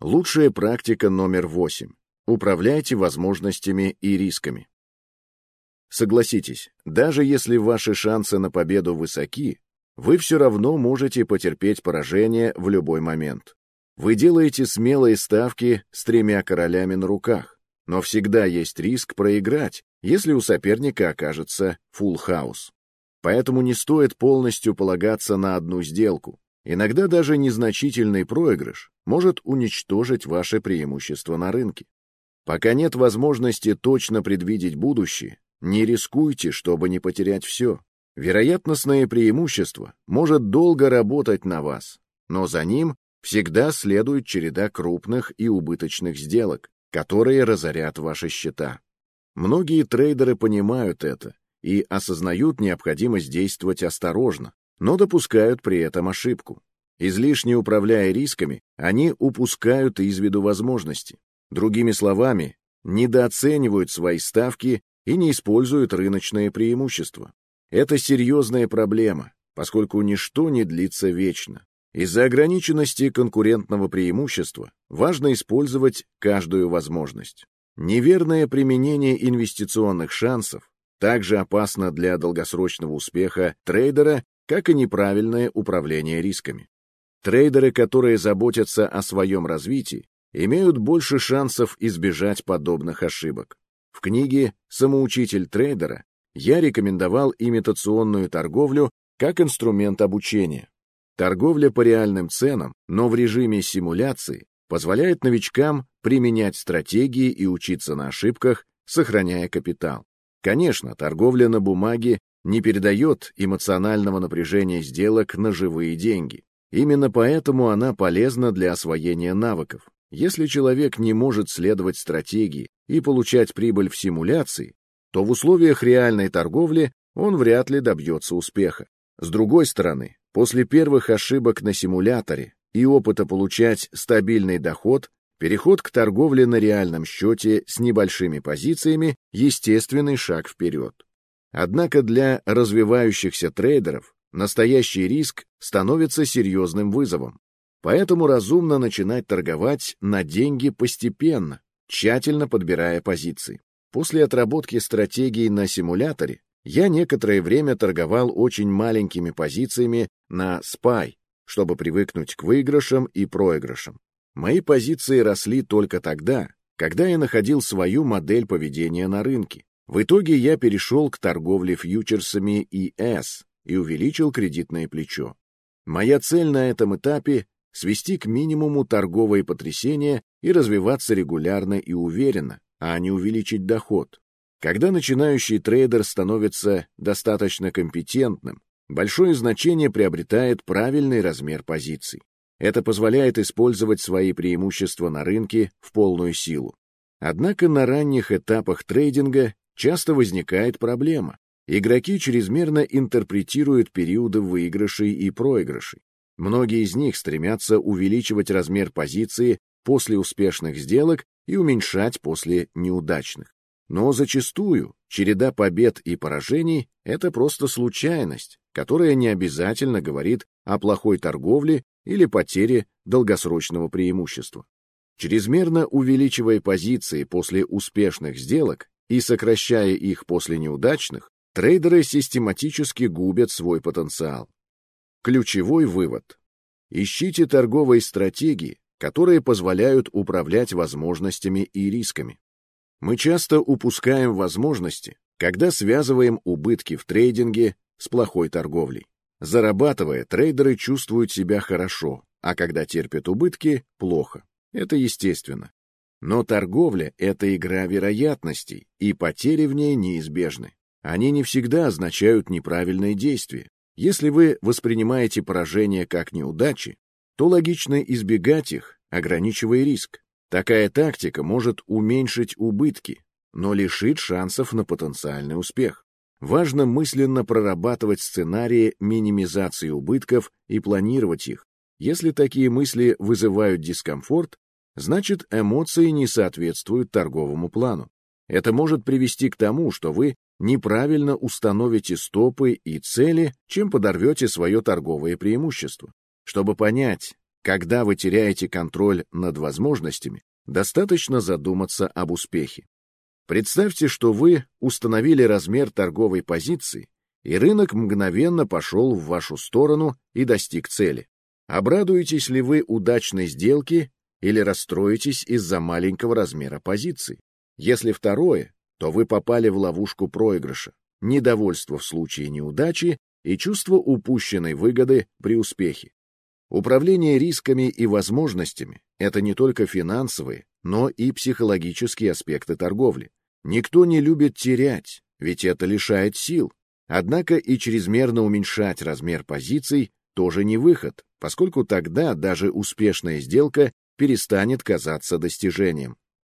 Лучшая практика номер 8. Управляйте возможностями и рисками. Согласитесь, даже если ваши шансы на победу высоки, вы все равно можете потерпеть поражение в любой момент. Вы делаете смелые ставки с тремя королями на руках, но всегда есть риск проиграть, если у соперника окажется full хаус. Поэтому не стоит полностью полагаться на одну сделку. Иногда даже незначительный проигрыш может уничтожить ваше преимущество на рынке. Пока нет возможности точно предвидеть будущее, не рискуйте, чтобы не потерять все. Вероятностное преимущество может долго работать на вас, но за ним всегда следует череда крупных и убыточных сделок, которые разорят ваши счета. Многие трейдеры понимают это и осознают необходимость действовать осторожно, но допускают при этом ошибку. Излишне управляя рисками, они упускают из виду возможности. Другими словами, недооценивают свои ставки и не используют рыночные преимущества. Это серьезная проблема, поскольку ничто не длится вечно. Из-за ограниченности конкурентного преимущества важно использовать каждую возможность. Неверное применение инвестиционных шансов также опасно для долгосрочного успеха трейдера, как и неправильное управление рисками. Трейдеры, которые заботятся о своем развитии, имеют больше шансов избежать подобных ошибок. В книге «Самоучитель трейдера» я рекомендовал имитационную торговлю как инструмент обучения. Торговля по реальным ценам, но в режиме симуляции, позволяет новичкам применять стратегии и учиться на ошибках, сохраняя капитал. Конечно, торговля на бумаге не передает эмоционального напряжения сделок на живые деньги. Именно поэтому она полезна для освоения навыков. Если человек не может следовать стратегии и получать прибыль в симуляции, то в условиях реальной торговли он вряд ли добьется успеха. С другой стороны, после первых ошибок на симуляторе и опыта получать стабильный доход, переход к торговле на реальном счете с небольшими позициями – естественный шаг вперед. Однако для развивающихся трейдеров настоящий риск становится серьезным вызовом. Поэтому разумно начинать торговать на деньги постепенно, тщательно подбирая позиции. После отработки стратегии на симуляторе я некоторое время торговал очень маленькими позициями на SPY, чтобы привыкнуть к выигрышам и проигрышам. Мои позиции росли только тогда, когда я находил свою модель поведения на рынке. В итоге я перешел к торговле фьючерсами и S и увеличил кредитное плечо. Моя цель на этом этапе свести к минимуму торговые потрясения и развиваться регулярно и уверенно, а не увеличить доход. Когда начинающий трейдер становится достаточно компетентным, большое значение приобретает правильный размер позиций. Это позволяет использовать свои преимущества на рынке в полную силу. Однако на ранних этапах трейдинга часто возникает проблема. Игроки чрезмерно интерпретируют периоды выигрышей и проигрышей. Многие из них стремятся увеличивать размер позиции после успешных сделок и уменьшать после неудачных. Но зачастую череда побед и поражений — это просто случайность, которая не обязательно говорит о плохой торговле или потере долгосрочного преимущества. Чрезмерно увеличивая позиции после успешных сделок и сокращая их после неудачных, трейдеры систематически губят свой потенциал. Ключевой вывод. Ищите торговые стратегии, которые позволяют управлять возможностями и рисками. Мы часто упускаем возможности, когда связываем убытки в трейдинге с плохой торговлей. Зарабатывая, трейдеры чувствуют себя хорошо, а когда терпят убытки – плохо. Это естественно. Но торговля – это игра вероятностей, и потери в ней неизбежны. Они не всегда означают неправильные действия. Если вы воспринимаете поражение как неудачи, то логично избегать их, ограничивая риск. Такая тактика может уменьшить убытки, но лишит шансов на потенциальный успех. Важно мысленно прорабатывать сценарии минимизации убытков и планировать их. Если такие мысли вызывают дискомфорт, значит эмоции не соответствуют торговому плану. Это может привести к тому, что вы неправильно установите стопы и цели, чем подорвете свое торговое преимущество. Чтобы понять, Когда вы теряете контроль над возможностями, достаточно задуматься об успехе. Представьте, что вы установили размер торговой позиции, и рынок мгновенно пошел в вашу сторону и достиг цели. Обрадуетесь ли вы удачной сделке или расстроитесь из-за маленького размера позиции? Если второе, то вы попали в ловушку проигрыша, недовольство в случае неудачи и чувство упущенной выгоды при успехе. Управление рисками и возможностями – это не только финансовые, но и психологические аспекты торговли. Никто не любит терять, ведь это лишает сил. Однако и чрезмерно уменьшать размер позиций тоже не выход, поскольку тогда даже успешная сделка перестанет казаться достижением.